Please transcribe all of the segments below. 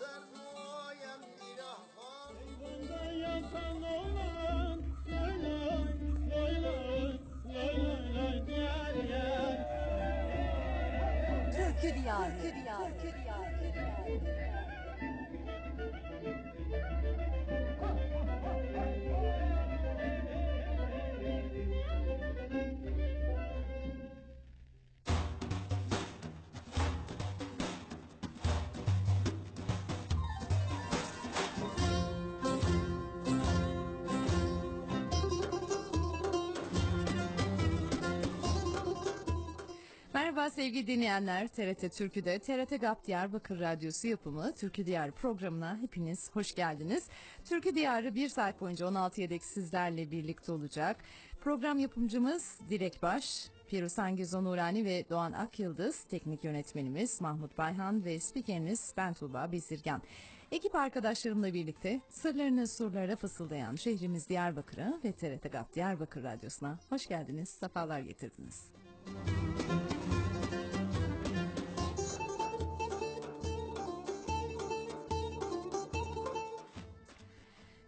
Meydanda yatan oğlan Leyla, Leyla, Leyla, Leyla diyar Türkü diyarı, Türkü diyarı, Türkü diyarı. Merhaba sevgili dinleyenler. TRT Türkü'de TRT GAP Diyarbakır Radyosu yapımı Türkü Diyarı programına hepiniz hoş geldiniz. Türkü Diyarı bir saat boyunca 16'ya sizlerle birlikte olacak. Program yapımcımız Dilek Baş, Firuzan Gezo Nurani ve Doğan Akyıldız, teknik yönetmenimiz Mahmut Bayhan ve spikeriniz ben Tuğba Bezirgan. Ekip arkadaşlarımla birlikte sırlarını surlara fısıldayan şehrimiz Diyarbakır'a ve TRT GAP Diyarbakır Radyosu'na hoş geldiniz, sefalar getirdiniz.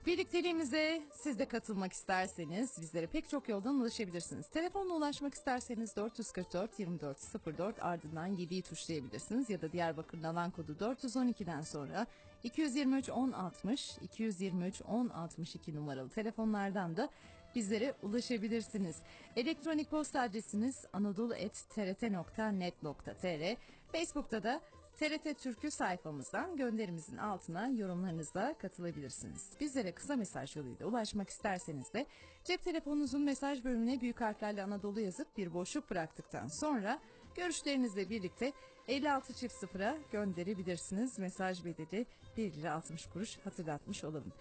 Birlikteliğimize siz de katılmak isterseniz bizlere pek çok yoldan ulaşabilirsiniz. Telefonla ulaşmak isterseniz 444 2404 ardından 7'yi tuşlayabilirsiniz ya da Diyarbakır'ın alan kodu 412'den sonra 223 1060 223 1062 numaralı telefonlardan da bizlere ulaşabilirsiniz. Elektronik posta adresimiz anadolu.trt.net.tr Facebook'ta da TRT Türkü sayfamızdan gönderimizin altına yorumlarınızla katılabilirsiniz. Bizlere kısa mesaj yoluyla ulaşmak isterseniz de cep telefonunuzun mesaj bölümüne büyük harflerle Anadolu yazıp bir boşluk bıraktıktan sonra görüşlerinizle birlikte 56 çift sıfıra gönderebilirsiniz. Mesaj bedeli 1 lira 60 kuruş hatırlatmış olalım.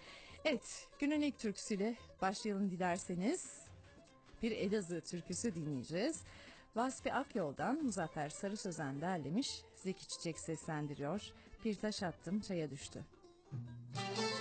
Evet günün ilk türküsüyle başlayalım dilerseniz. Bir Elazığ türküsü dinleyeceğiz. Vasfi Akyol'dan Muzaffer Sarı Sözen derlemiş, Zeki Çiçek seslendiriyor. Bir taş attım çaya düştü. Bir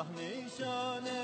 Siyah nişane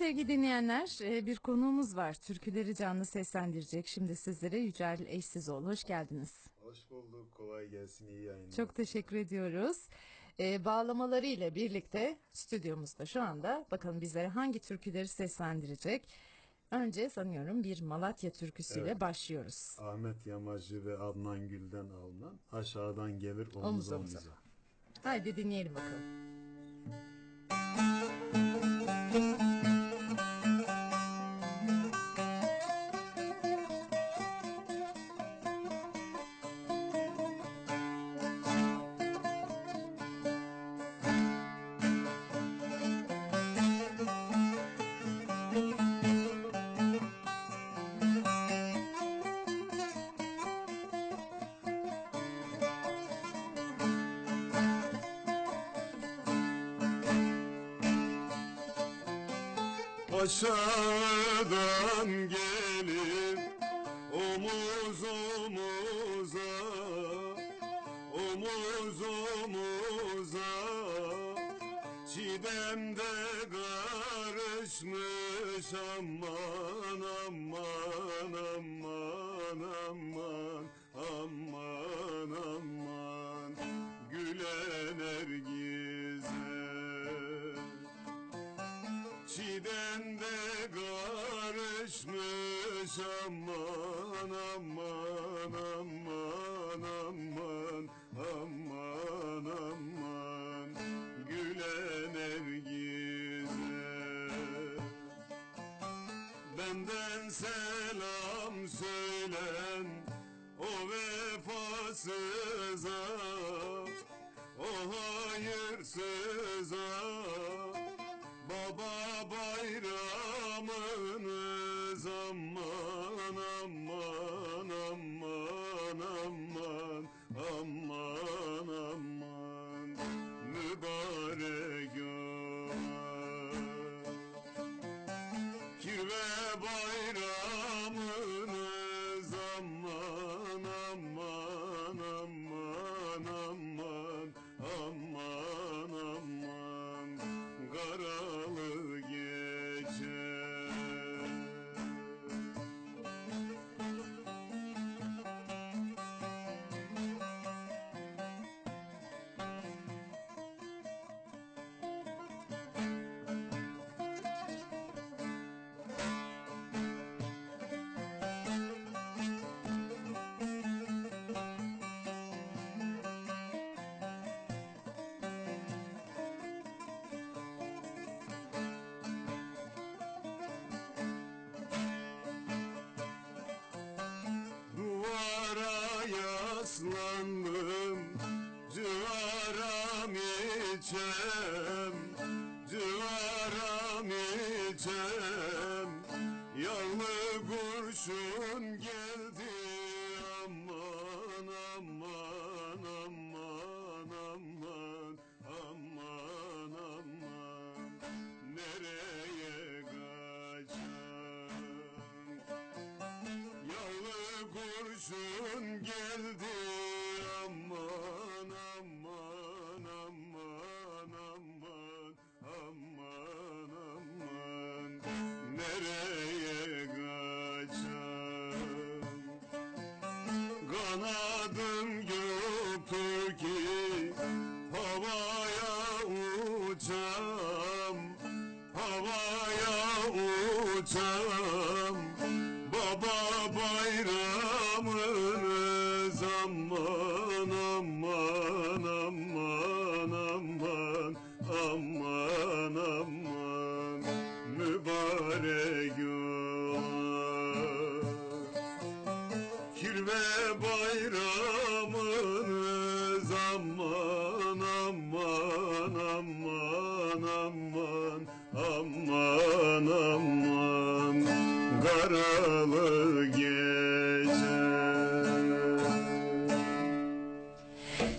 sevgili dinleyenler e, bir konuğumuz var. Türküleri canlı seslendirecek. Şimdi sizlere Yücel Eşsizoğlu. Hoş geldiniz. Hoş bulduk. Kolay gelsin. iyi yayınlar. Çok teşekkür ediyoruz. E, bağlamaları ile birlikte stüdyomuzda şu anda bakalım bizlere hangi türküleri seslendirecek. Önce sanıyorum bir Malatya türküsüyle Evet. başlıyoruz. Ahmet Yamacı ve Adnan Gül'den alınan aşağıdan gelir omuz Omuz omuza. omuza. Haydi dinleyelim bakalım. Aşağıdan gelir selam söylen o vefasıza O hayırsıza içem Cıvaram içem Yağlı kurşun geldi Aman aman aman aman Aman aman. Nereye kaçam Yağlı kurşun geldi Kirve bayramınız aman aman aman aman aman aman Karalı gece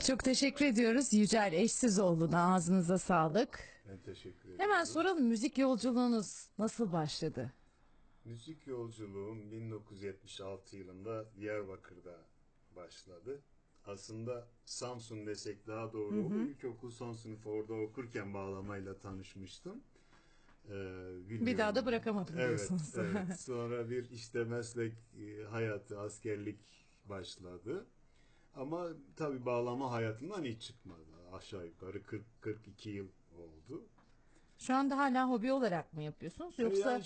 Çok teşekkür ediyoruz Yücel Eşsizoğlu'na ağzınıza sağlık. Ben teşekkür ederim. Hemen soralım müzik yolculuğunuz nasıl başladı? Müzik yolculuğum 1976 yılında Diyarbakır'da başladı. Aslında Samsun desek daha doğru olur. İlkokul son sınıfı orada okurken bağlamayla tanışmıştım. Ee, bilmiyorum. Bir daha da bırakamadım Evet, diyorsunuz. evet. Sonra bir işte meslek e, hayatı, askerlik başladı. Ama tabii bağlama hayatından hiç çıkmadı. Aşağı yukarı 40 42 yıl oldu. Şu anda hala hobi olarak mı yapıyorsunuz yoksa Yani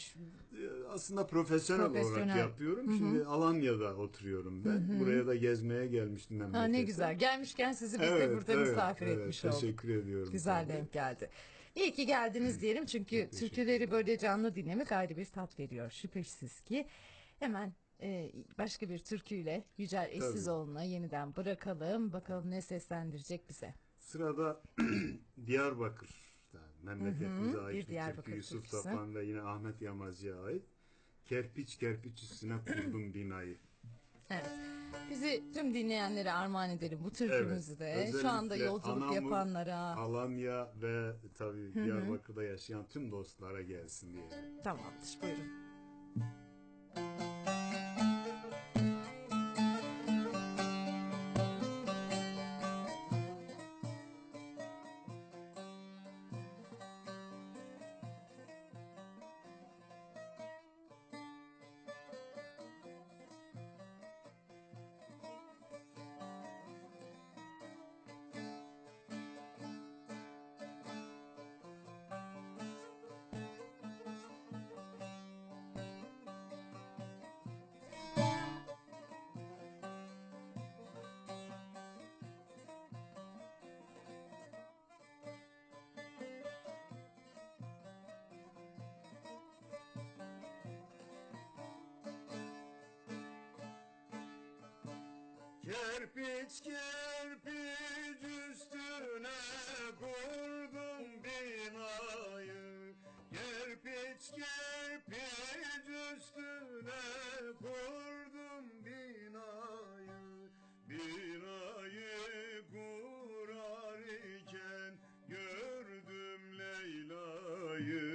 e, aslında profesyonel, Profesyonel. olarak yapıyorum. Şimdi Alanya'da oturuyorum ben. Buraya da gezmeye gelmiştim memlekete. ha, ne güzel gelmişken sizi biz de Evet, burada evet, misafir evet. etmiş olduk. Teşekkür ediyorum. Güzel tabii. denk geldi. İyi ki geldiniz diyelim çünkü türküleri böyle canlı dinlemek ayrı bir tat veriyor şüphesiz ki. Hemen e, başka bir türküyle Yücel Eşsizoğlu'na yeniden bırakalım. Bakalım ne seslendirecek bize. Sırada Diyarbakır memleketimize Hı ait bir, türkü Yusuf türküsü. Sapan ve yine Ahmet Yamazcı'ya ait. Kerpiç kerpiç üstüne kurdum binayı. Evet. Bizi tüm dinleyenlere armağan edelim bu türkümüzü de. Şu anda Özellikle yolculuk Anamur, yapanlara. Alanya ve tabii Diyarbakır'da yaşayan tüm dostlara gelsin diye. Tamamdır buyurun. Kerpiç kerpiç üstüne kurdum binayı. Kerpiç kerpiç üstüne kurdum binayı. Binayı kurar iken gördüm Leyla'yı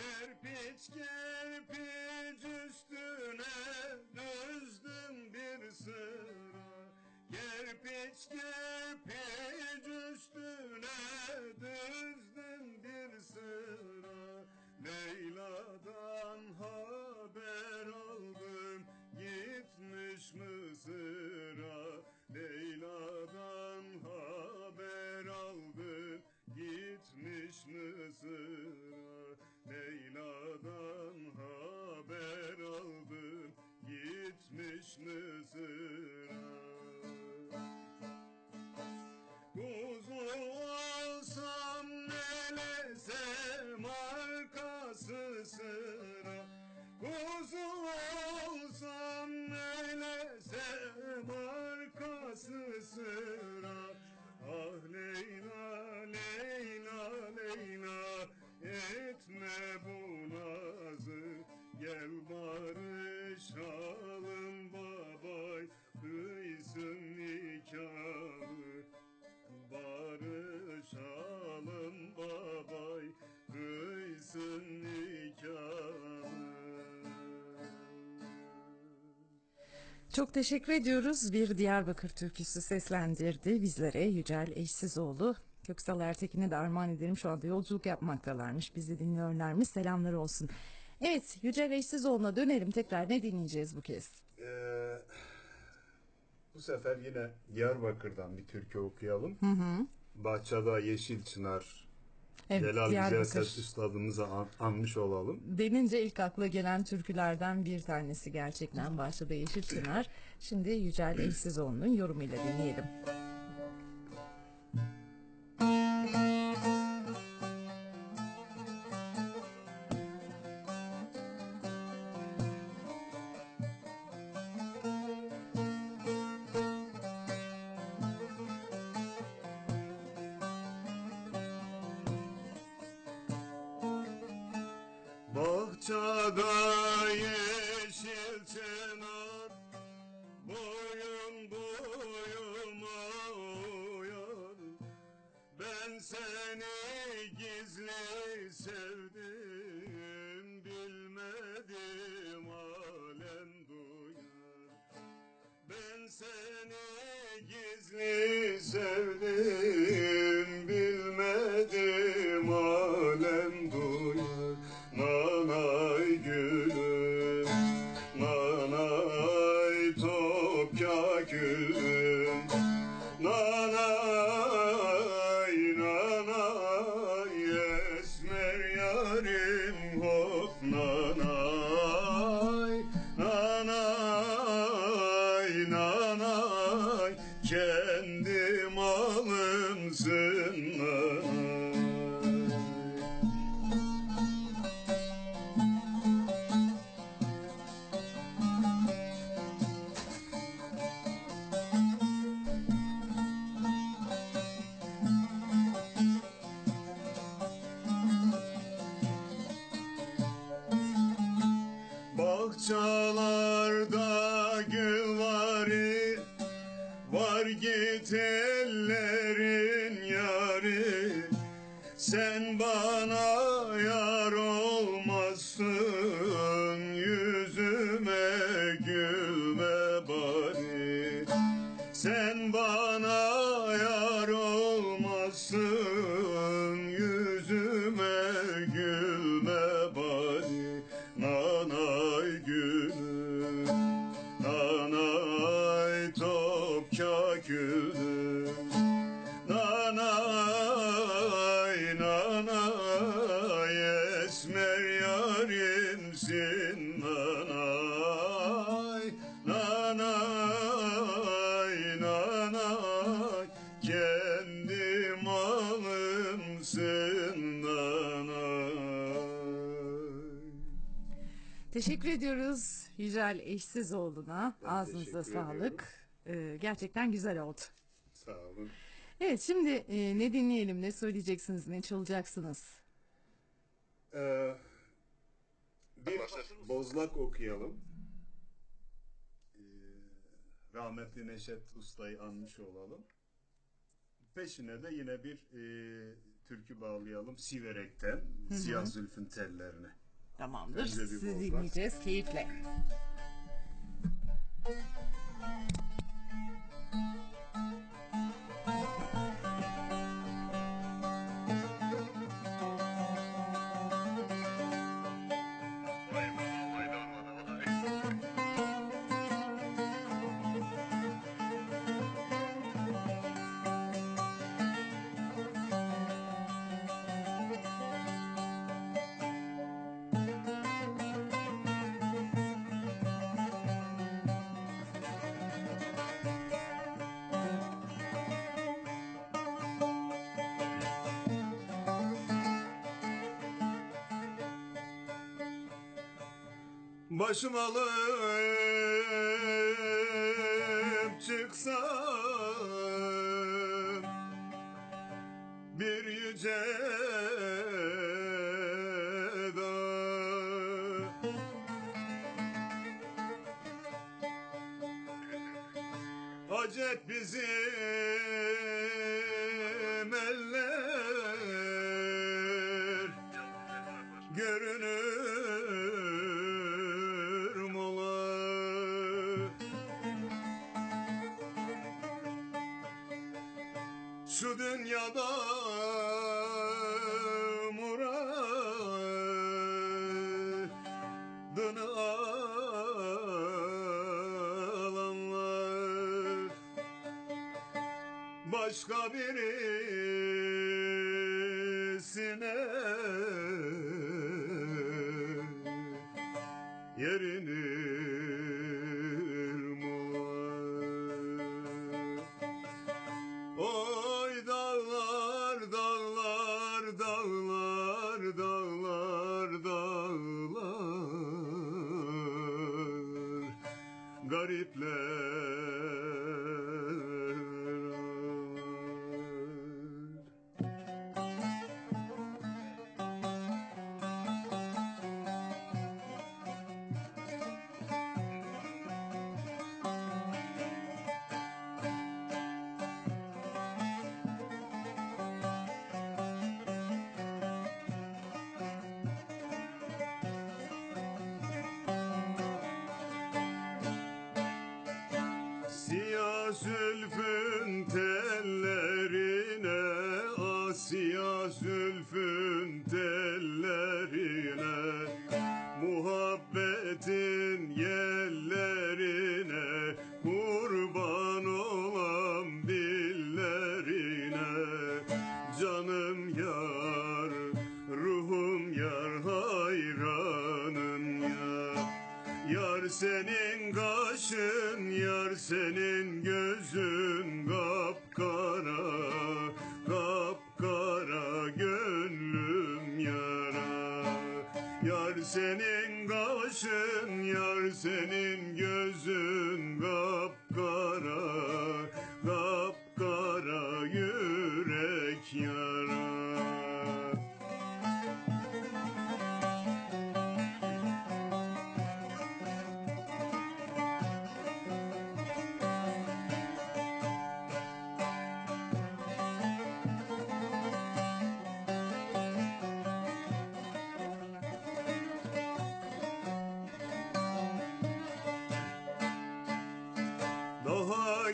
Kerpiç kerpiç üstüne düzdüm bir sıra. Kerpiç kerpiç üstüne düzdüm bir sıra. Leyla'dan haber aldım gitmiş Mısır'a. Leyla'dan haber aldım gitmiş Mısır'a gitmiş Çok teşekkür ediyoruz. Bir Diyarbakır türküsü seslendirdi bizlere Yücel Eşsizoğlu. Köksal Ertekin'e de armağan ederim. Şu anda yolculuk yapmaktalarmış. Bizi dinliyorlarmış. Selamlar olsun. Evet Yücel Eşsizoğlu'na dönelim. Tekrar ne dinleyeceğiz bu kez? Ee, bu sefer yine Diyarbakır'dan bir türkü okuyalım. Bahçada Yeşil Çınar. Evet, Celal Güzel. Ses Üstadımızı an- anmış olalım. Denince ilk akla gelen türkülerden bir tanesi gerçekten Bahçede Yeşil Çınar. Şimdi Yücel Eşsizoğlu'nun yorumuyla dinleyelim. Seni gizli sevdim So. Teşekkür ediyoruz Yücel Eşsizoğlu'na. Ben Ağzınıza sağlık. Ee, gerçekten güzel oldu. Sağ olun. Evet şimdi e, ne dinleyelim, ne söyleyeceksiniz, ne çalacaksınız? Ee, bir bozlak okuyalım. Ee, rahmetli Neşet Usta'yı anmış olalım. Peşine de yine bir e, türkü bağlayalım Siverek'ten Siyah Zülfün tellerine. Tamamdır. Sizi dinleyeceğiz keyifle. Başım alıp çıksam bir yüce Acet bizim birisine yerinir mular Oy dağlar dağlar dağlar dağlar dağlar. Garipler Siyah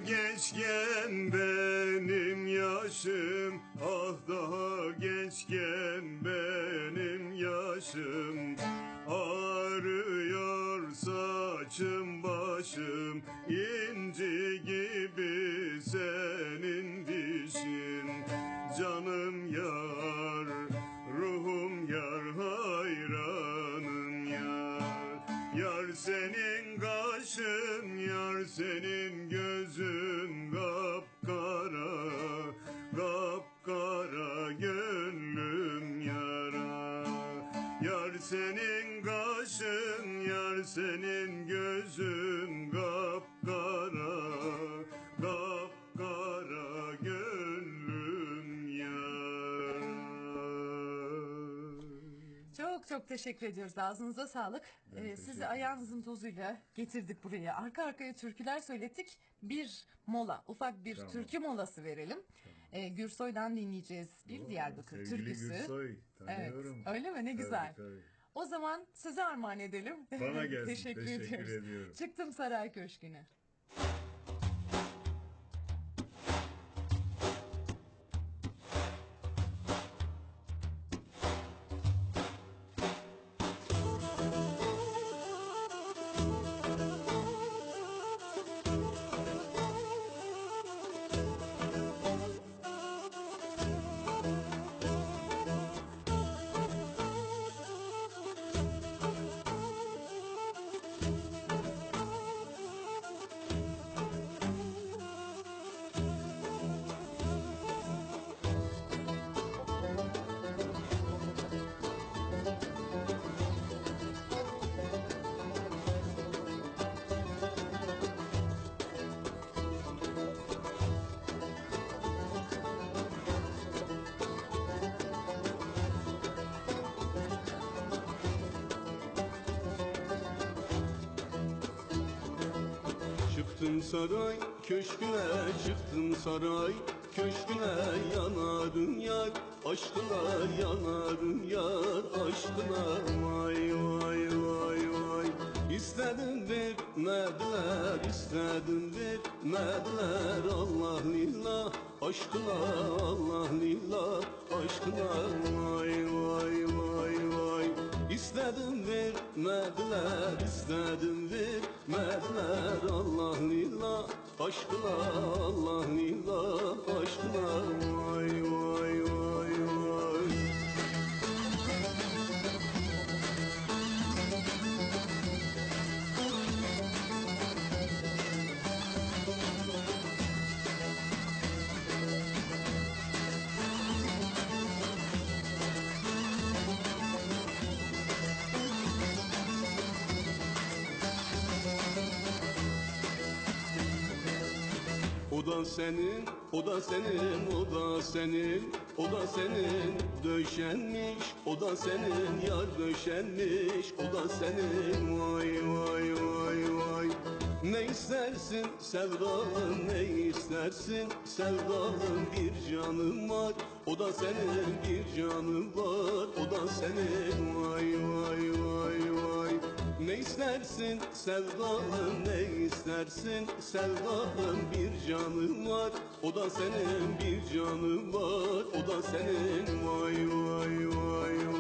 Daha gençken senin kaşın, yar senin gözün kapkara Kapkara gönlüm yara Çok çok teşekkür ediyoruz. Ağzınıza sağlık. Ee, sizi ayağınızın tozuyla getirdik buraya. Arka arkaya türküler söylettik. Bir mola, ufak bir Tamam. türkü molası verelim. Ee, Gürsoy'dan dinleyeceğiz bir Diyarbakır Sevgili türküsü. Gülsoy, Evet, tanıyorum. öyle mi? Ne Tabii, güzel. tabii. O zaman size armağan edelim. Bana gelsin. teşekkür, Teşekkür ediyorum. Çıktım Saray Köşkü'ne. Çıktım saray köşküne çıktım saray. Köşküne yanarım yar aşkına yanarım yar aşkına vay vay vay vay. İstedim vermediler istedim vermediler. Allah lillah aşkına Allah lillah. Aşkına vay vay vay İstedim vermediler istedim vermediler. Allah lillah aşkına Allah lillah aşkına. Vay vay vay da senin, o da senin, o da senin, o da senin döşenmiş, o da senin yar döşenmiş, o da senin vay vay vay vay. Ne istersin sevdalım, ne istersin sevdalım bir canım var, o da senin bir canım var, o da senin vay vay. Ne istersin? Sevdalım ne istersin? Sevdalım bir canım var. O da senin bir canım var. O da senin vay vay vay vay